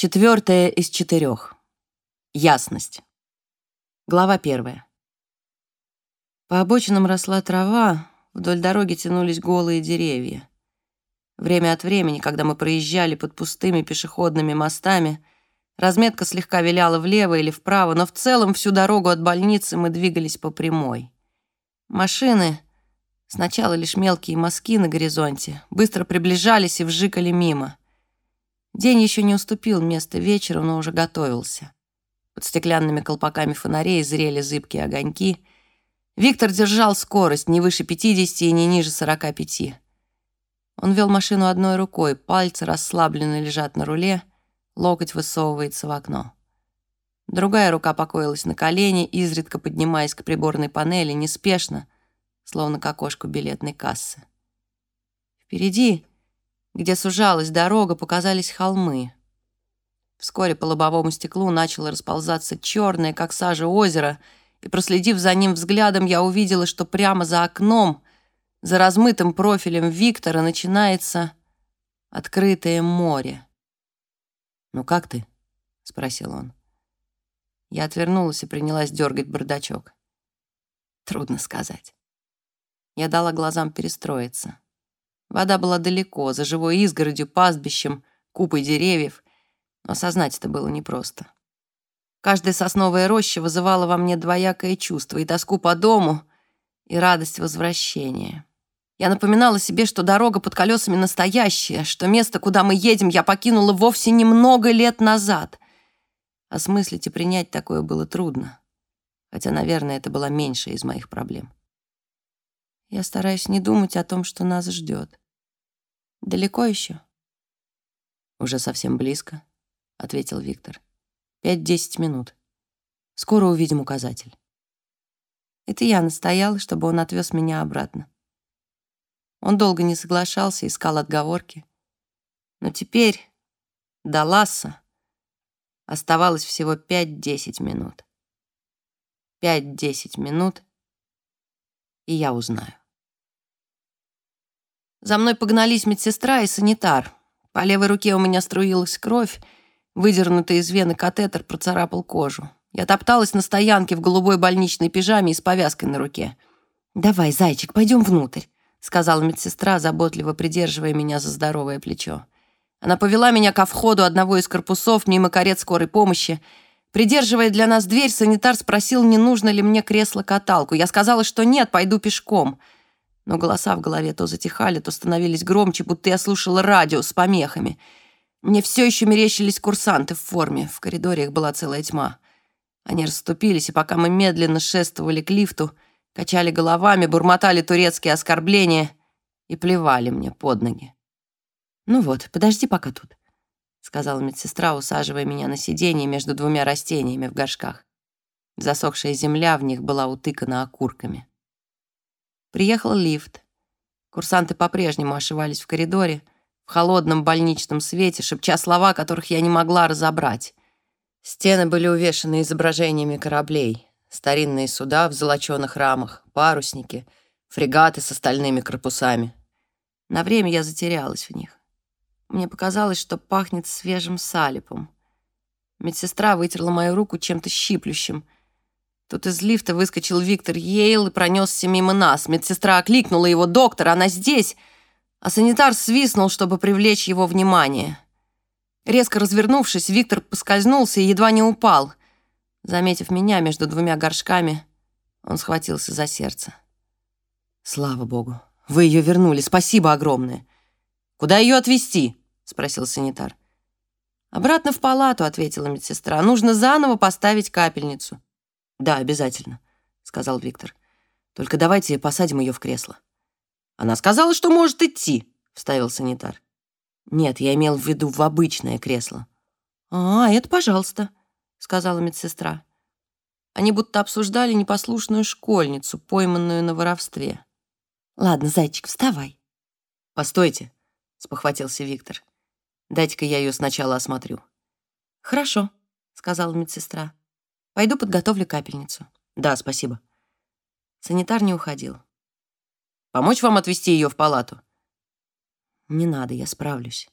Четвертая из четырех. Ясность. Глава первая. По обочинам росла трава, вдоль дороги тянулись голые деревья. Время от времени, когда мы проезжали под пустыми пешеходными мостами, разметка слегка виляла влево или вправо, но в целом всю дорогу от больницы мы двигались по прямой. Машины, сначала лишь мелкие мазки на горизонте, быстро приближались и вжикали мимо — День еще не уступил место вечеру, но уже готовился. Под стеклянными колпаками фонарей зрели зыбкие огоньки. Виктор держал скорость не выше 50 и не ниже 45. Он вел машину одной рукой, пальцы расслабленно лежат на руле, локоть высовывается в окно. Другая рука покоилась на колене, изредка поднимаясь к приборной панели, неспешно, словно к окошку билетной кассы. Впереди где сужалась дорога, показались холмы. Вскоре по лобовому стеклу начало расползаться черное, как сажа, озеро, и, проследив за ним взглядом, я увидела, что прямо за окном, за размытым профилем Виктора, начинается открытое море. «Ну как ты?» — спросил он. Я отвернулась и принялась дергать бардачок. Трудно сказать. Я дала глазам перестроиться. Вода была далеко, за живой изгородью, пастбищем, купой деревьев, но осознать это было непросто. Каждая сосновая роща вызывала во мне двоякое чувство, и тоску по дому, и радость возвращения. Я напоминала себе, что дорога под колесами настоящая, что место, куда мы едем, я покинула вовсе немного лет назад. Осмыслить и принять такое было трудно, хотя, наверное, это была меньшая из моих проблем. Я стараюсь не думать о том, что нас ждет. Далеко еще? Уже совсем близко, ответил Виктор. Пять-десять минут. Скоро увидим указатель. Это я настояла, чтобы он отвез меня обратно. Он долго не соглашался, искал отговорки. Но теперь до Ласса оставалось всего пять-десять минут. Пять-десять минут, и я узнаю. За мной погнались медсестра и санитар. По левой руке у меня струилась кровь, выдернутый из вены катетер процарапал кожу. Я топталась на стоянке в голубой больничной пижаме и с повязкой на руке. «Давай, зайчик, пойдем внутрь», — сказала медсестра, заботливо придерживая меня за здоровое плечо. Она повела меня ко входу одного из корпусов мимо карет скорой помощи, Придерживая для нас дверь, санитар спросил, не нужно ли мне кресло-каталку. Я сказала, что нет, пойду пешком. Но голоса в голове то затихали, то становились громче, будто я слушала радио с помехами. Мне все еще мерещились курсанты в форме. В коридоре их была целая тьма. Они расступились, и пока мы медленно шествовали к лифту, качали головами, бурмотали турецкие оскорбления и плевали мне под ноги. «Ну вот, подожди пока тут сказала медсестра, усаживая меня на сиденье между двумя растениями в горшках. Засохшая земля в них была утыкана окурками. Приехал лифт. Курсанты по-прежнему ошивались в коридоре, в холодном больничном свете, шепча слова, которых я не могла разобрать. Стены были увешаны изображениями кораблей, старинные суда в золоченых рамах, парусники, фрегаты с остальными корпусами. На время я затерялась в них. Мне показалось, что пахнет свежим салипом. Медсестра вытерла мою руку чем-то щиплющим. Тут из лифта выскочил Виктор Йейл и пронесся мимо нас. Медсестра окликнула его «Доктор, она здесь!» А санитар свистнул, чтобы привлечь его внимание. Резко развернувшись, Виктор поскользнулся и едва не упал. Заметив меня между двумя горшками, он схватился за сердце. «Слава богу, вы ее вернули, спасибо огромное!» «Куда ее отвезти?» — спросил санитар. «Обратно в палату», — ответила медсестра. «Нужно заново поставить капельницу». «Да, обязательно», — сказал Виктор. «Только давайте посадим ее в кресло». «Она сказала, что может идти», — вставил санитар. «Нет, я имел в виду в обычное кресло». «А, это пожалуйста», — сказала медсестра. Они будто обсуждали непослушную школьницу, пойманную на воровстве. «Ладно, зайчик, вставай». «Постойте», — спохватился Виктор. «Дайте-ка я ее сначала осмотрю». «Хорошо», — сказала медсестра. «Пойду подготовлю капельницу». «Да, спасибо». Санитар не уходил. «Помочь вам отвезти ее в палату?» «Не надо, я справлюсь».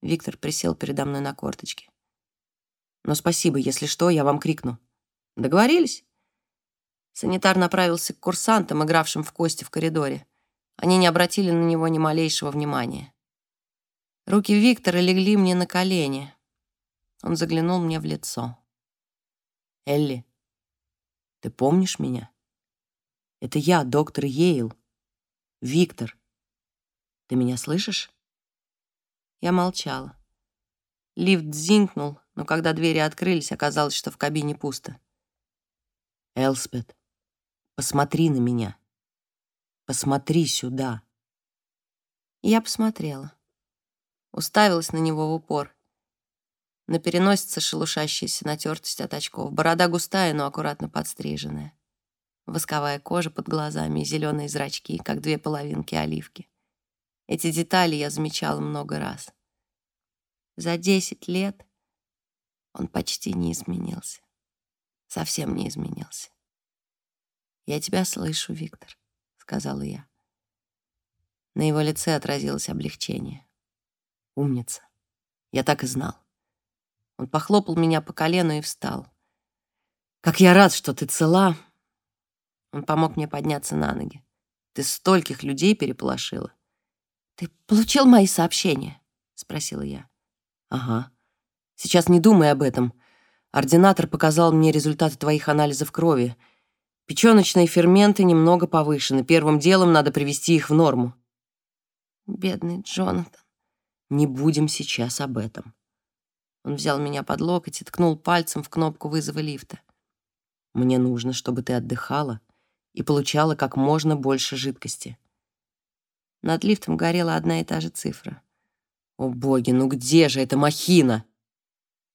Виктор присел передо мной на корточки. «Но спасибо, если что, я вам крикну. Договорились?» Санитар направился к курсантам, игравшим в кости в коридоре. Они не обратили на него ни малейшего внимания. Руки Виктора легли мне на колени. Он заглянул мне в лицо. «Элли, ты помнишь меня? Это я, доктор Йейл. Виктор. Ты меня слышишь?» Я молчала. Лифт зинкнул, но когда двери открылись, оказалось, что в кабине пусто. «Элспет, Посмотри на меня. Посмотри сюда. Я посмотрела. Уставилась на него в упор. На переносице шелушащаяся натертость от очков. Борода густая, но аккуратно подстриженная. Восковая кожа под глазами и зеленые зрачки, как две половинки оливки. Эти детали я замечала много раз. За десять лет он почти не изменился. Совсем не изменился. «Я тебя слышу, Виктор», — сказала я. На его лице отразилось облегчение. «Умница. Я так и знал». Он похлопал меня по колену и встал. «Как я рад, что ты цела!» Он помог мне подняться на ноги. «Ты стольких людей переполошила!» «Ты получил мои сообщения?» — спросила я. «Ага. Сейчас не думай об этом. Ординатор показал мне результаты твоих анализов крови — Печёночные ферменты немного повышены. Первым делом надо привести их в норму. Бедный Джонатан. Не будем сейчас об этом. Он взял меня под локоть и ткнул пальцем в кнопку вызова лифта. Мне нужно, чтобы ты отдыхала и получала как можно больше жидкости. Над лифтом горела одна и та же цифра. О боги, ну где же эта махина?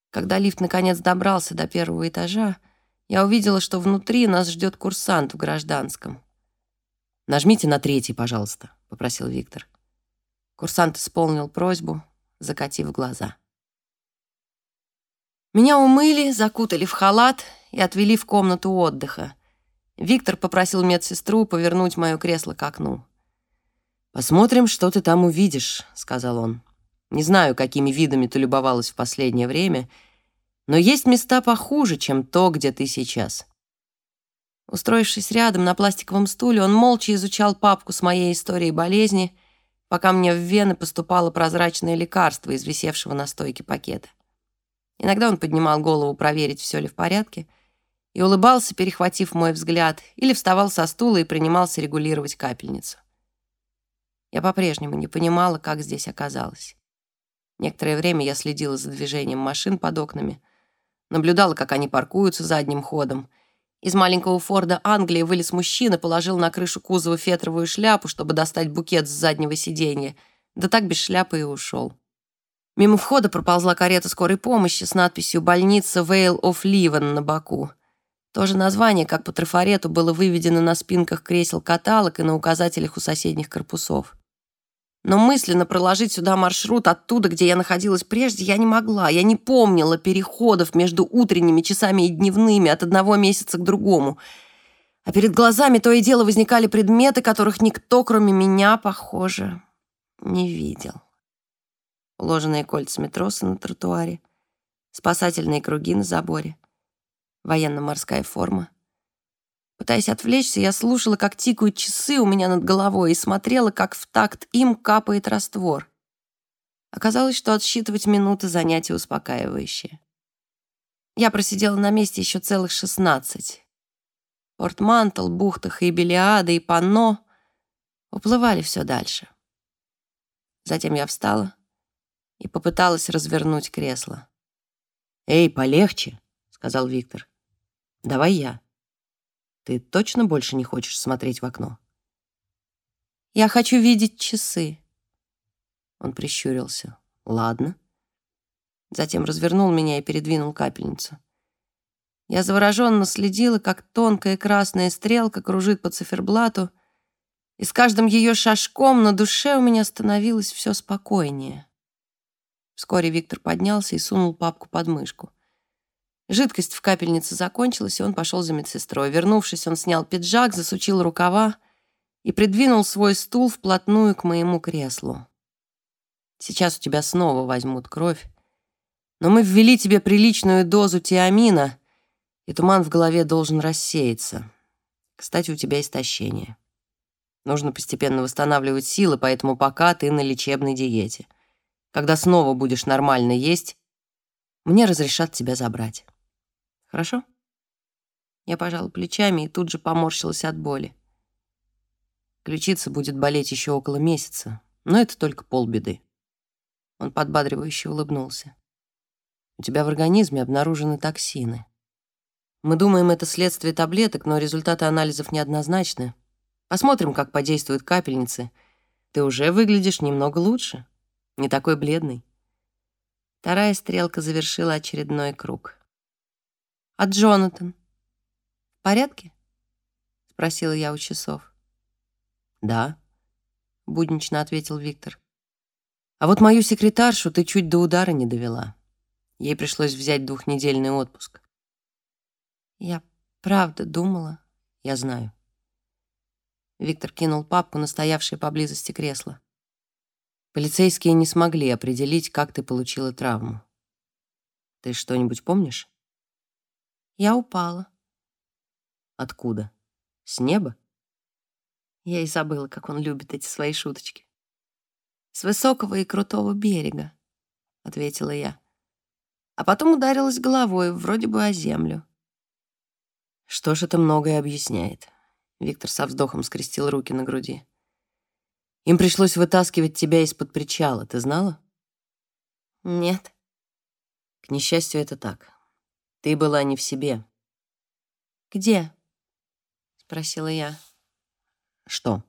Когда лифт наконец добрался до первого этажа, я увидела, что внутри нас ждет курсант в гражданском. «Нажмите на третий, пожалуйста», — попросил Виктор. Курсант исполнил просьбу, закатив глаза. Меня умыли, закутали в халат и отвели в комнату отдыха. Виктор попросил медсестру повернуть мое кресло к окну. «Посмотрим, что ты там увидишь», — сказал он. «Не знаю, какими видами ты любовалась в последнее время», — но есть места похуже, чем то, где ты сейчас. Устроившись рядом на пластиковом стуле, он молча изучал папку с моей историей болезни, пока мне в вены поступало прозрачное лекарство из висевшего на стойке пакета. Иногда он поднимал голову проверить, все ли в порядке, и улыбался, перехватив мой взгляд, или вставал со стула и принимался регулировать капельницу. Я по-прежнему не понимала, как здесь оказалось. Некоторое время я следила за движением машин под окнами, наблюдала, как они паркуются задним ходом. Из маленького Форда Англии вылез мужчина, положил на крышу кузова фетровую шляпу, чтобы достать букет с заднего сиденья. Да так без шляпы и ушел. Мимо входа проползла карета скорой помощи с надписью «Больница Вейл оф Ливен» на боку. То же название, как по трафарету, было выведено на спинках кресел каталог и на указателях у соседних корпусов. Но мысленно проложить сюда маршрут оттуда, где я находилась прежде, я не могла. Я не помнила переходов между утренними часами и дневными от одного месяца к другому. А перед глазами то и дело возникали предметы, которых никто, кроме меня, похоже, не видел. Уложенные кольцами тросы на тротуаре, спасательные круги на заборе, военно-морская форма — Пытаясь отвлечься, я слушала, как тикают часы у меня над головой и смотрела, как в такт им капает раствор. Оказалось, что отсчитывать минуты занятие успокаивающее. Я просидела на месте еще целых шестнадцать. Портмантл, бухта Хейбелиада и Панно уплывали все дальше. Затем я встала и попыталась развернуть кресло. «Эй, полегче», — сказал Виктор. «Давай я». Ты точно больше не хочешь смотреть в окно? Я хочу видеть часы. Он прищурился. Ладно. Затем развернул меня и передвинул капельницу. Я завороженно следила, как тонкая красная стрелка кружит по циферблату, и с каждым ее шажком на душе у меня становилось все спокойнее. Вскоре Виктор поднялся и сунул папку под мышку. Жидкость в капельнице закончилась, и он пошел за медсестрой. Вернувшись, он снял пиджак, засучил рукава и придвинул свой стул вплотную к моему креслу. Сейчас у тебя снова возьмут кровь. Но мы ввели тебе приличную дозу тиамина, и туман в голове должен рассеяться. Кстати, у тебя истощение. Нужно постепенно восстанавливать силы, поэтому пока ты на лечебной диете. Когда снова будешь нормально есть, мне разрешат тебя забрать. Хорошо? Я пожала плечами и тут же поморщилась от боли. Ключица будет болеть еще около месяца, но это только полбеды. Он подбадривающе улыбнулся. У тебя в организме обнаружены токсины. Мы думаем, это следствие таблеток, но результаты анализов неоднозначны. Посмотрим, как подействуют капельницы. Ты уже выглядишь немного лучше. Не такой бледный. Вторая стрелка завершила очередной круг. «А Джонатан? В порядке?» — спросила я у часов. «Да», — буднично ответил Виктор. «А вот мою секретаршу ты чуть до удара не довела. Ей пришлось взять двухнедельный отпуск». «Я правда думала, я знаю». Виктор кинул папку на стоявшее поблизости кресло. Полицейские не смогли определить, как ты получила травму. Ты что-нибудь помнишь? Я упала. Откуда? С неба? Я и забыла, как он любит эти свои шуточки. С высокого и крутого берега, ответила я. А потом ударилась головой, вроде бы о землю. Что ж, это многое объясняет. Виктор со вздохом скрестил руки на груди. «Им пришлось вытаскивать тебя из-под причала, ты знала?» «Нет». «К несчастью, это так. Ты была не в себе». «Где?» — спросила я. «Что?»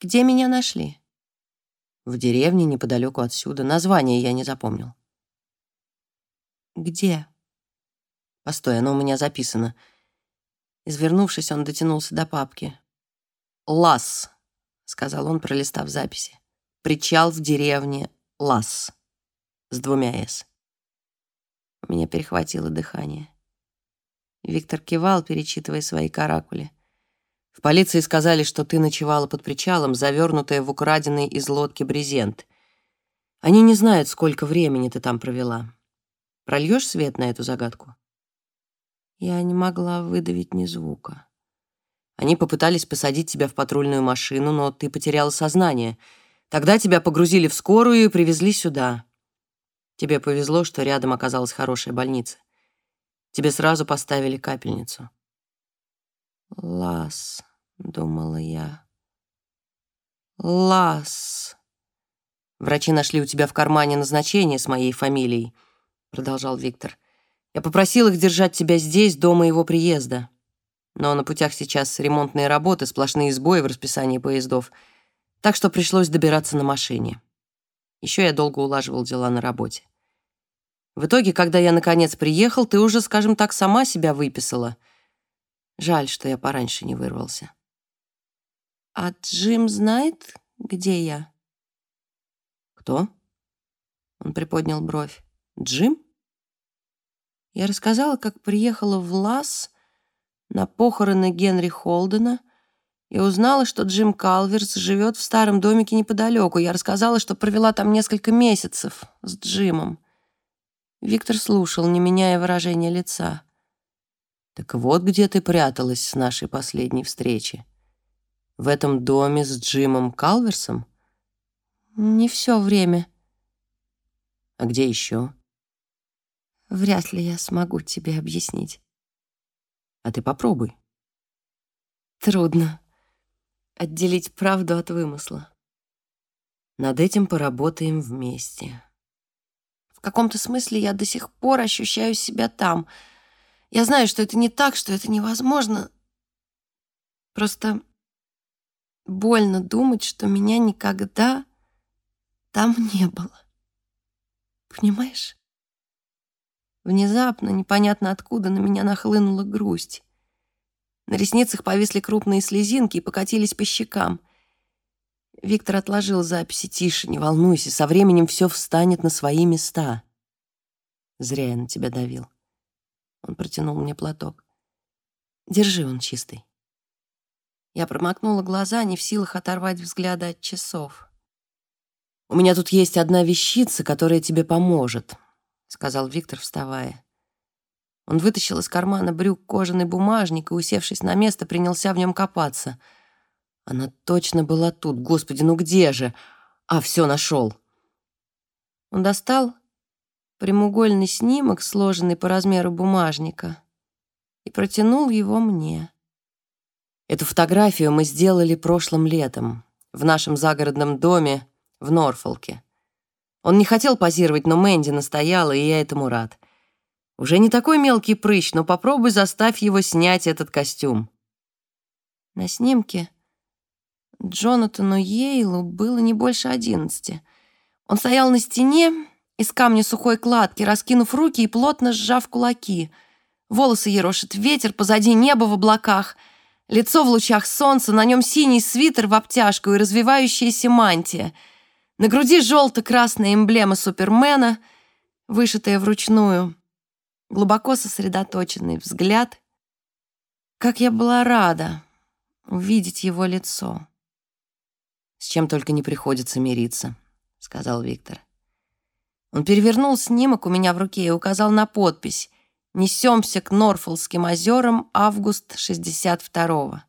«Где меня нашли?» «В деревне неподалеку отсюда. Название я не запомнил». «Где?» «Постой, оно у меня записано. Извернувшись, он дотянулся до папки. «Лас», — сказал он, пролистав записи. «Причал в деревне Лас» с двумя «с». Меня перехватило дыхание. Виктор кивал, перечитывая свои каракули. «В полиции сказали, что ты ночевала под причалом, завернутая в украденный из лодки брезент. Они не знают, сколько времени ты там провела. Прольешь свет на эту загадку?» Я не могла выдавить ни звука. Они попытались посадить тебя в патрульную машину, но ты потеряла сознание. Тогда тебя погрузили в скорую и привезли сюда. Тебе повезло, что рядом оказалась хорошая больница. Тебе сразу поставили капельницу. «Лас», — думала я. «Лас». «Врачи нашли у тебя в кармане назначение с моей фамилией», — продолжал Виктор. Я попросил их держать тебя здесь до моего приезда. Но на путях сейчас ремонтные работы, сплошные сбои в расписании поездов, так что пришлось добираться на машине. Еще я долго улаживал дела на работе. В итоге, когда я наконец приехал, ты уже, скажем так, сама себя выписала. Жаль, что я пораньше не вырвался. А Джим знает, где я? Кто? Он приподнял бровь. Джим? Я рассказала, как приехала в Лас на похороны Генри Холдена и узнала, что Джим Калверс живет в старом домике неподалеку. Я рассказала, что провела там несколько месяцев с Джимом. Виктор слушал, не меняя выражения лица. «Так вот где ты пряталась с нашей последней встречи. В этом доме с Джимом Калверсом?» «Не все время». «А где еще?» Вряд ли я смогу тебе объяснить. А ты попробуй. Трудно отделить правду от вымысла. Над этим поработаем вместе. В каком-то смысле я до сих пор ощущаю себя там. Я знаю, что это не так, что это невозможно. Просто больно думать, что меня никогда там не было. Понимаешь? Внезапно, непонятно откуда, на меня нахлынула грусть. На ресницах повисли крупные слезинки и покатились по щекам. Виктор отложил записи. «Тише, не волнуйся, со временем все встанет на свои места». Зря я на тебя давил. Он протянул мне платок. «Держи, он чистый». Я промокнула глаза, не в силах оторвать взгляда от часов. «У меня тут есть одна вещица, которая тебе поможет», — сказал Виктор, вставая. Он вытащил из кармана брюк кожаный бумажник и, усевшись на место, принялся в нем копаться. Она точно была тут. Господи, ну где же? А, все, нашел. Он достал прямоугольный снимок, сложенный по размеру бумажника, и протянул его мне. Эту фотографию мы сделали прошлым летом в нашем загородном доме в Норфолке. Он не хотел позировать, но Мэнди настояла, и я этому рад. Уже не такой мелкий прыщ, но попробуй заставь его снять этот костюм. На снимке Джонатану Йейлу было не больше одиннадцати. Он стоял на стене из камня сухой кладки, раскинув руки и плотно сжав кулаки. Волосы ерошит ветер, позади небо в облаках, лицо в лучах солнца, на нем синий свитер в обтяжку и развивающаяся мантия. На груди желто-красная эмблема Супермена, вышитая вручную глубоко сосредоточенный взгляд. Как я была рада увидеть его лицо. «С чем только не приходится мириться», — сказал Виктор. Он перевернул снимок у меня в руке и указал на подпись «Несемся к Норфолским озерам, август 62-го».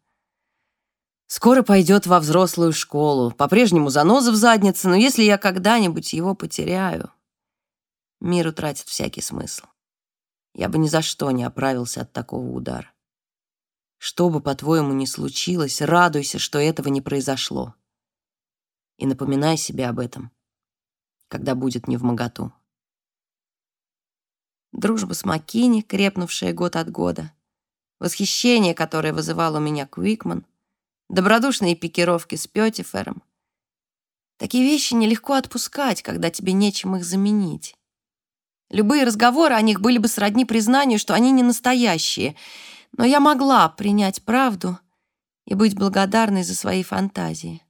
Скоро пойдет во взрослую школу. По-прежнему заноза в заднице, но если я когда-нибудь его потеряю, мир утратит всякий смысл. Я бы ни за что не оправился от такого удара. Что бы, по-твоему, ни случилось, радуйся, что этого не произошло. И напоминай себе об этом, когда будет не в моготу. Дружба с Маккини, крепнувшая год от года, восхищение, которое вызывал у меня Куикман, добродушные пикировки с Пётифером. Такие вещи нелегко отпускать, когда тебе нечем их заменить. Любые разговоры о них были бы сродни признанию, что они не настоящие. Но я могла принять правду и быть благодарной за свои фантазии.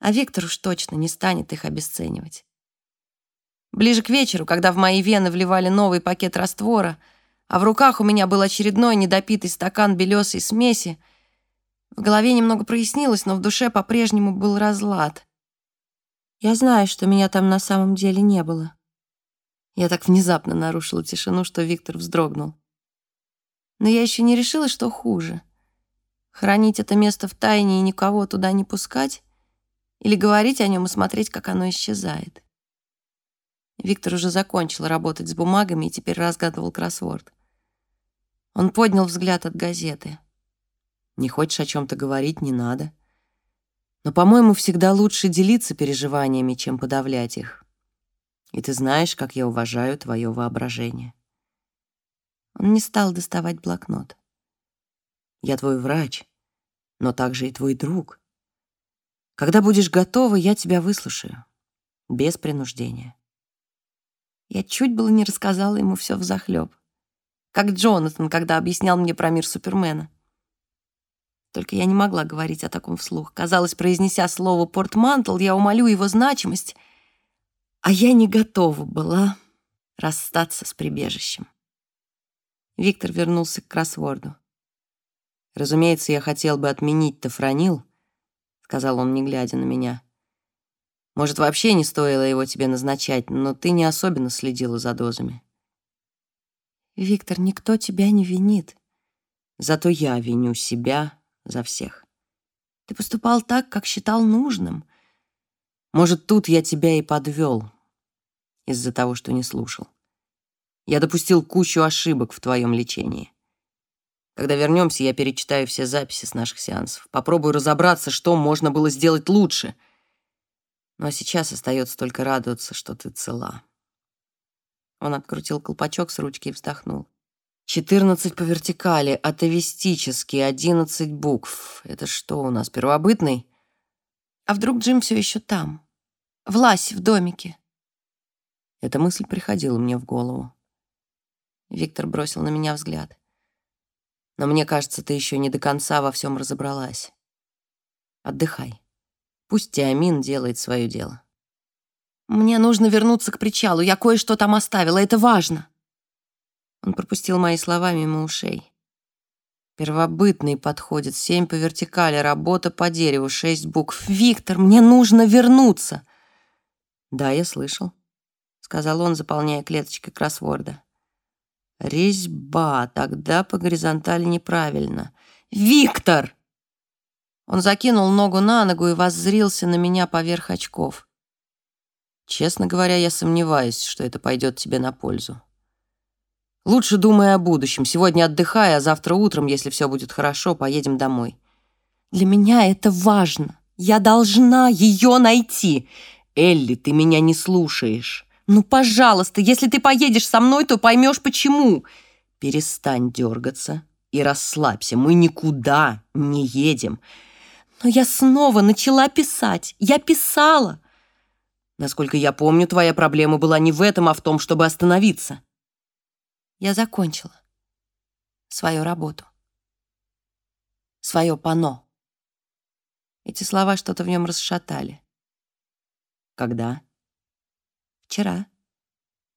А Виктор уж точно не станет их обесценивать. Ближе к вечеру, когда в мои вены вливали новый пакет раствора, а в руках у меня был очередной недопитый стакан белесой смеси, в голове немного прояснилось, но в душе по-прежнему был разлад. Я знаю, что меня там на самом деле не было. Я так внезапно нарушила тишину, что Виктор вздрогнул. Но я еще не решила, что хуже. Хранить это место в тайне и никого туда не пускать или говорить о нем и смотреть, как оно исчезает. Виктор уже закончил работать с бумагами и теперь разгадывал кроссворд. Он поднял взгляд от газеты. «Не хочешь о чем-то говорить, не надо. Но, по-моему, всегда лучше делиться переживаниями, чем подавлять их и ты знаешь, как я уважаю твое воображение». Он не стал доставать блокнот. «Я твой врач, но также и твой друг. Когда будешь готова, я тебя выслушаю, без принуждения». Я чуть было не рассказала ему все взахлеб, как Джонатан, когда объяснял мне про мир Супермена. Только я не могла говорить о таком вслух. Казалось, произнеся слово «портмантл», я умолю его значимость — а я не готова была расстаться с прибежищем. Виктор вернулся к кроссворду. «Разумеется, я хотел бы отменить тофронил», — сказал он, не глядя на меня. «Может, вообще не стоило его тебе назначать, но ты не особенно следила за дозами». «Виктор, никто тебя не винит». «Зато я виню себя за всех». «Ты поступал так, как считал нужным. Может, тут я тебя и подвел из-за того, что не слушал. Я допустил кучу ошибок в твоем лечении. Когда вернемся, я перечитаю все записи с наших сеансов. Попробую разобраться, что можно было сделать лучше. Ну а сейчас остается только радоваться, что ты цела. Он открутил колпачок с ручки и вздохнул. Четырнадцать по вертикали, атовистически, одиннадцать букв. Это что у нас, первобытный? А вдруг Джим все еще там? Влась в домике. Эта мысль приходила мне в голову. Виктор бросил на меня взгляд. Но мне кажется, ты еще не до конца во всем разобралась. Отдыхай. Пусть Тиамин делает свое дело. Мне нужно вернуться к причалу. Я кое-что там оставила. Это важно. Он пропустил мои слова мимо ушей. Первобытный подходит, семь по вертикали, работа по дереву, шесть букв. «Виктор, мне нужно вернуться!» «Да, я слышал», — сказал он, заполняя клеточкой кроссворда. «Резьба, тогда по горизонтали неправильно. Виктор!» Он закинул ногу на ногу и воззрился на меня поверх очков. «Честно говоря, я сомневаюсь, что это пойдет тебе на пользу. Лучше думай о будущем. Сегодня отдыхай, а завтра утром, если все будет хорошо, поедем домой». «Для меня это важно. Я должна ее найти. Элли, ты меня не слушаешь. Ну, пожалуйста, если ты поедешь со мной, то поймешь, почему. Перестань дергаться и расслабься. Мы никуда не едем. Но я снова начала писать. Я писала. Насколько я помню, твоя проблема была не в этом, а в том, чтобы остановиться. Я закончила свою работу. Свое пано. Эти слова что-то в нем расшатали. Когда? Вчера.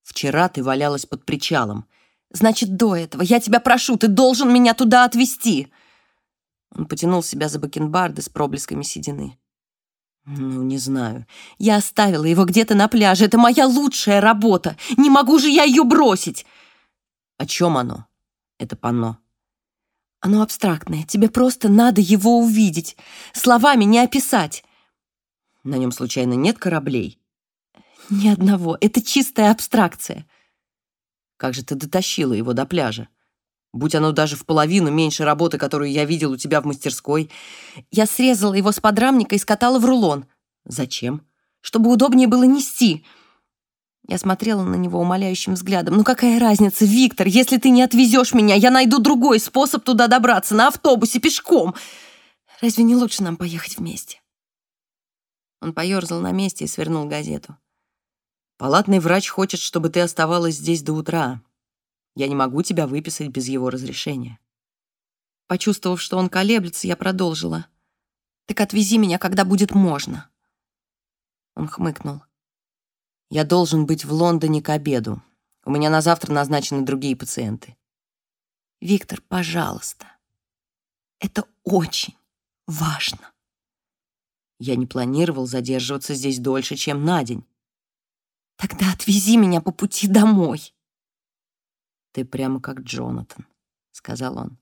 Вчера ты валялась под причалом. Значит, до этого. Я тебя прошу, ты должен меня туда отвезти. Он потянул себя за бакенбарды с проблесками седины. Ну, не знаю. Я оставила его где-то на пляже. Это моя лучшая работа. Не могу же я ее бросить. О чем оно? Это панно. Оно абстрактное. Тебе просто надо его увидеть. Словами не описать. На нем, случайно, нет кораблей? Ни одного. Это чистая абстракция. Как же ты дотащила его до пляжа? Будь оно даже в половину меньше работы, которую я видел у тебя в мастерской. Я срезала его с подрамника и скатала в рулон. Зачем? Чтобы удобнее было нести. Я смотрела на него умоляющим взглядом. «Ну какая разница, Виктор, если ты не отвезешь меня, я найду другой способ туда добраться, на автобусе, пешком. Разве не лучше нам поехать вместе?» Он поёрзал на месте и свернул газету. «Палатный врач хочет, чтобы ты оставалась здесь до утра. Я не могу тебя выписать без его разрешения». Почувствовав, что он колеблется, я продолжила. «Так отвези меня, когда будет можно». Он хмыкнул. «Я должен быть в Лондоне к обеду. У меня на завтра назначены другие пациенты». «Виктор, пожалуйста. Это очень важно». Я не планировал задерживаться здесь дольше, чем на день. Тогда отвези меня по пути домой. Ты прямо как Джонатан, сказал он.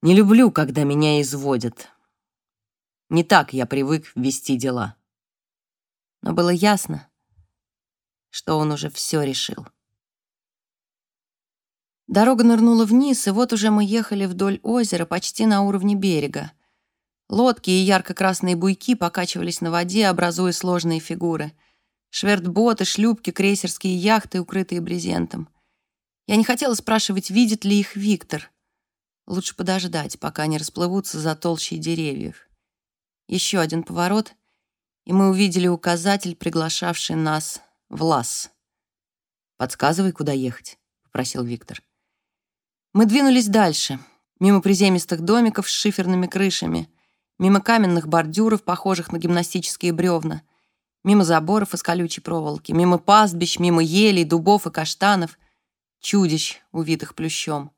Не люблю, когда меня изводят. Не так я привык вести дела. Но было ясно, что он уже все решил. Дорога нырнула вниз, и вот уже мы ехали вдоль озера почти на уровне берега. Лодки и ярко-красные буйки покачивались на воде, образуя сложные фигуры. Швертботы, шлюпки, крейсерские яхты, укрытые брезентом. Я не хотела спрашивать, видит ли их Виктор. Лучше подождать, пока они расплывутся за толщей деревьев. Еще один поворот, и мы увидели указатель, приглашавший нас в лаз. «Подсказывай, куда ехать», — попросил Виктор. Мы двинулись дальше, мимо приземистых домиков с шиферными крышами — мимо каменных бордюров, похожих на гимнастические бревна, мимо заборов из колючей проволоки, мимо пастбищ, мимо елей, дубов и каштанов, чудищ, увитых плющом.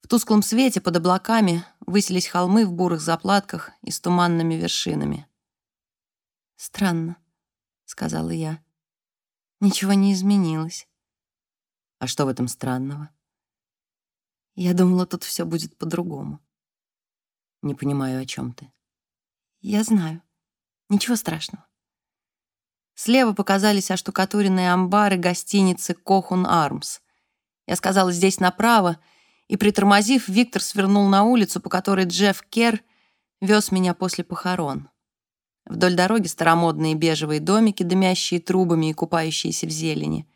В тусклом свете под облаками высились холмы в бурых заплатках и с туманными вершинами. «Странно», — сказала я. «Ничего не изменилось». «А что в этом странного?» «Я думала, тут все будет по-другому». «Не понимаю, о чем ты». Я знаю. Ничего страшного. Слева показались оштукатуренные амбары гостиницы «Кохун Армс». Я сказала «здесь направо», и, притормозив, Виктор свернул на улицу, по которой Джефф Кер вез меня после похорон. Вдоль дороги старомодные бежевые домики, дымящие трубами и купающиеся в зелени.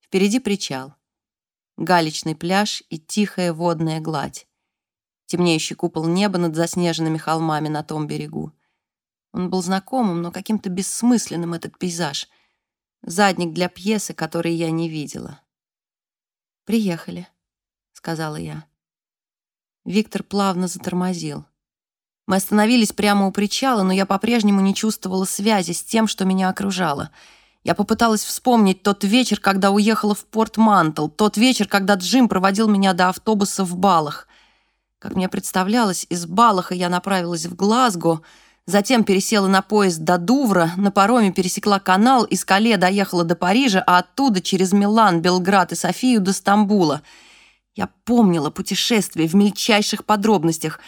Впереди причал. Галечный пляж и тихая водная гладь. Темнеющий купол неба над заснеженными холмами на том берегу. Он был знакомым, но каким-то бессмысленным этот пейзаж. Задник для пьесы, который я не видела. «Приехали», — сказала я. Виктор плавно затормозил. Мы остановились прямо у причала, но я по-прежнему не чувствовала связи с тем, что меня окружало. Я попыталась вспомнить тот вечер, когда уехала в порт Мантл, тот вечер, когда Джим проводил меня до автобуса в Балах. Как мне представлялось, из Балаха я направилась в Глазго — затем пересела на поезд до Дувра, на пароме пересекла канал, из Кале доехала до Парижа, а оттуда через Милан, Белград и Софию до Стамбула. Я помнила путешествие в мельчайших подробностях,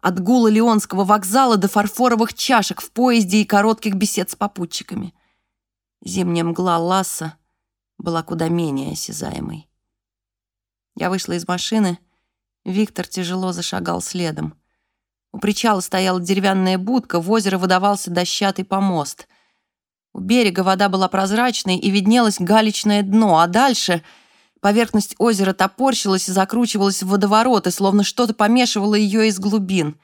от гула Леонского вокзала до фарфоровых чашек в поезде и коротких бесед с попутчиками. Зимняя мгла Ласса была куда менее осязаемой. Я вышла из машины, Виктор тяжело зашагал следом. У причала стояла деревянная будка, в озеро выдавался дощатый помост. У берега вода была прозрачной и виднелось галечное дно, а дальше поверхность озера топорщилась и закручивалась в водовороты, словно что-то помешивало ее из глубин.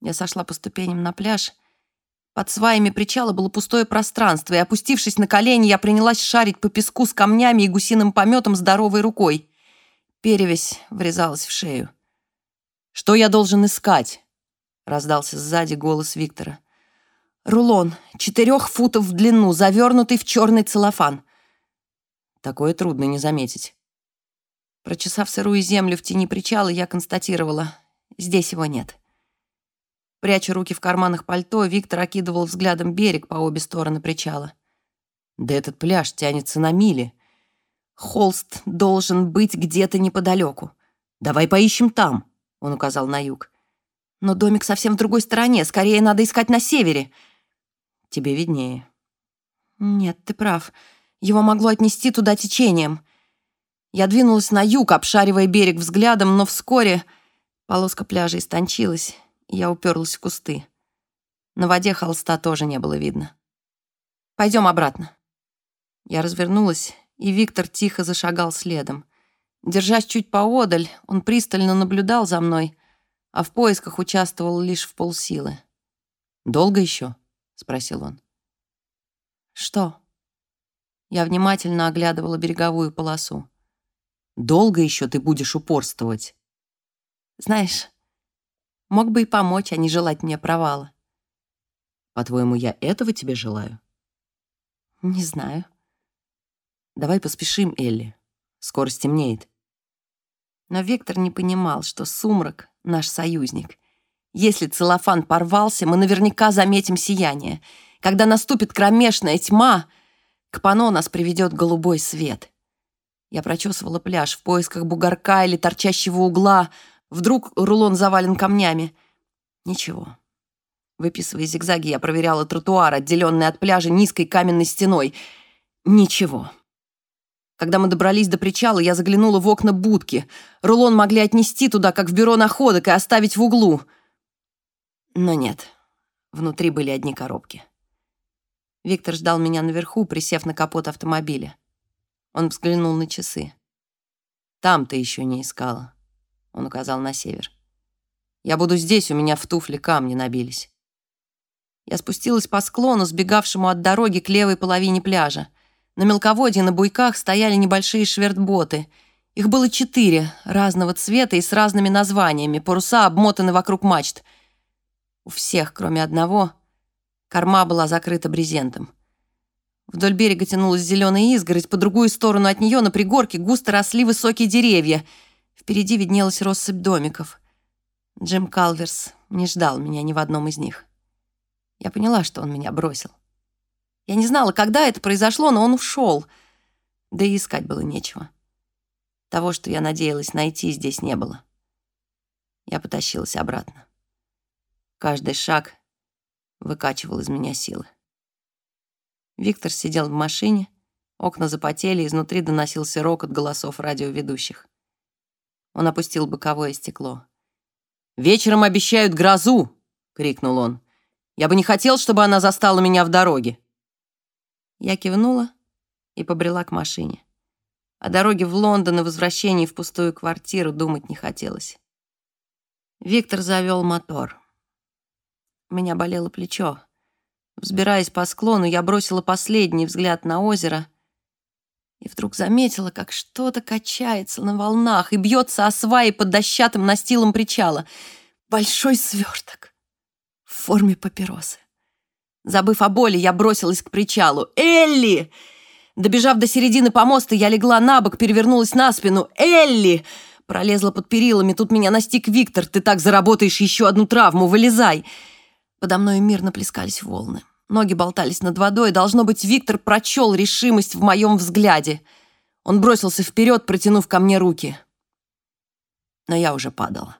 Я сошла по ступеням на пляж. Под сваями причала было пустое пространство, и, опустившись на колени, я принялась шарить по песку с камнями и гусиным пометом здоровой рукой. Перевесь врезалась в шею. «Что я должен искать?» — раздался сзади голос Виктора. «Рулон, четырех футов в длину, завернутый в черный целлофан». Такое трудно не заметить. Прочесав сырую землю в тени причала, я констатировала, здесь его нет. Пряча руки в карманах пальто, Виктор окидывал взглядом берег по обе стороны причала. «Да этот пляж тянется на мили. Холст должен быть где-то неподалеку. Давай поищем там», он указал на юг. «Но домик совсем в другой стороне. Скорее надо искать на севере». «Тебе виднее». «Нет, ты прав. Его могло отнести туда течением». Я двинулась на юг, обшаривая берег взглядом, но вскоре полоска пляжа истончилась, и я уперлась в кусты. На воде холста тоже не было видно. Пойдем обратно». Я развернулась, и Виктор тихо зашагал следом. Держась чуть поодаль, он пристально наблюдал за мной, а в поисках участвовал лишь в полсилы. «Долго еще?» — спросил он. «Что?» Я внимательно оглядывала береговую полосу. «Долго еще ты будешь упорствовать?» «Знаешь, мог бы и помочь, а не желать мне провала». «По-твоему, я этого тебе желаю?» «Не знаю». «Давай поспешим, Элли. Скоро стемнеет». Но Виктор не понимал, что сумрак — наш союзник. Если целлофан порвался, мы наверняка заметим сияние. Когда наступит кромешная тьма, к пано нас приведет голубой свет. Я прочесывала пляж в поисках бугорка или торчащего угла. Вдруг рулон завален камнями. Ничего. Выписывая зигзаги, я проверяла тротуар, отделенный от пляжа низкой каменной стеной. Ничего. Когда мы добрались до причала, я заглянула в окна будки. Рулон могли отнести туда, как в бюро находок, и оставить в углу. Но нет, внутри были одни коробки. Виктор ждал меня наверху, присев на капот автомобиля. Он взглянул на часы. «Там ты еще не искала», — он указал на север. «Я буду здесь, у меня в туфле камни набились». Я спустилась по склону, сбегавшему от дороги к левой половине пляжа. На мелководье на буйках стояли небольшие швертботы. Их было четыре, разного цвета и с разными названиями, паруса обмотаны вокруг мачт. У всех, кроме одного, корма была закрыта брезентом. Вдоль берега тянулась зеленая изгородь, по другую сторону от нее на пригорке густо росли высокие деревья. Впереди виднелась россыпь домиков. Джим Калверс не ждал меня ни в одном из них. Я поняла, что он меня бросил. Я не знала, когда это произошло, но он ушел. Да и искать было нечего. Того, что я надеялась найти, здесь не было. Я потащилась обратно. Каждый шаг выкачивал из меня силы. Виктор сидел в машине, окна запотели, изнутри доносился рокот голосов радиоведущих. Он опустил боковое стекло. «Вечером обещают грозу!» — крикнул он. «Я бы не хотел, чтобы она застала меня в дороге». Я кивнула и побрела к машине. О дороге в Лондон и возвращении в пустую квартиру думать не хотелось. Виктор завел мотор. Меня болело плечо. Взбираясь по склону, я бросила последний взгляд на озеро и вдруг заметила, как что-то качается на волнах и бьется о сваи под дощатым настилом причала. Большой сверток в форме папиросы. Забыв о боли, я бросилась к причалу. «Элли!» Добежав до середины помоста, я легла на бок, перевернулась на спину. «Элли!» Пролезла под перилами. Тут меня настиг Виктор. «Ты так заработаешь еще одну травму. Вылезай!» Подо мной мирно плескались волны. Ноги болтались над водой. Должно быть, Виктор прочел решимость в моем взгляде. Он бросился вперед, протянув ко мне руки. Но я уже падала.